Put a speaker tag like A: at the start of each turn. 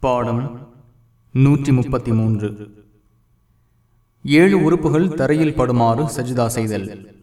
A: பாடம் நூற்றி முப்பத்தி மூன்று. ஏழு உறுப்புகள் தரையில் படுமாறு சஜிதா செய்தல்.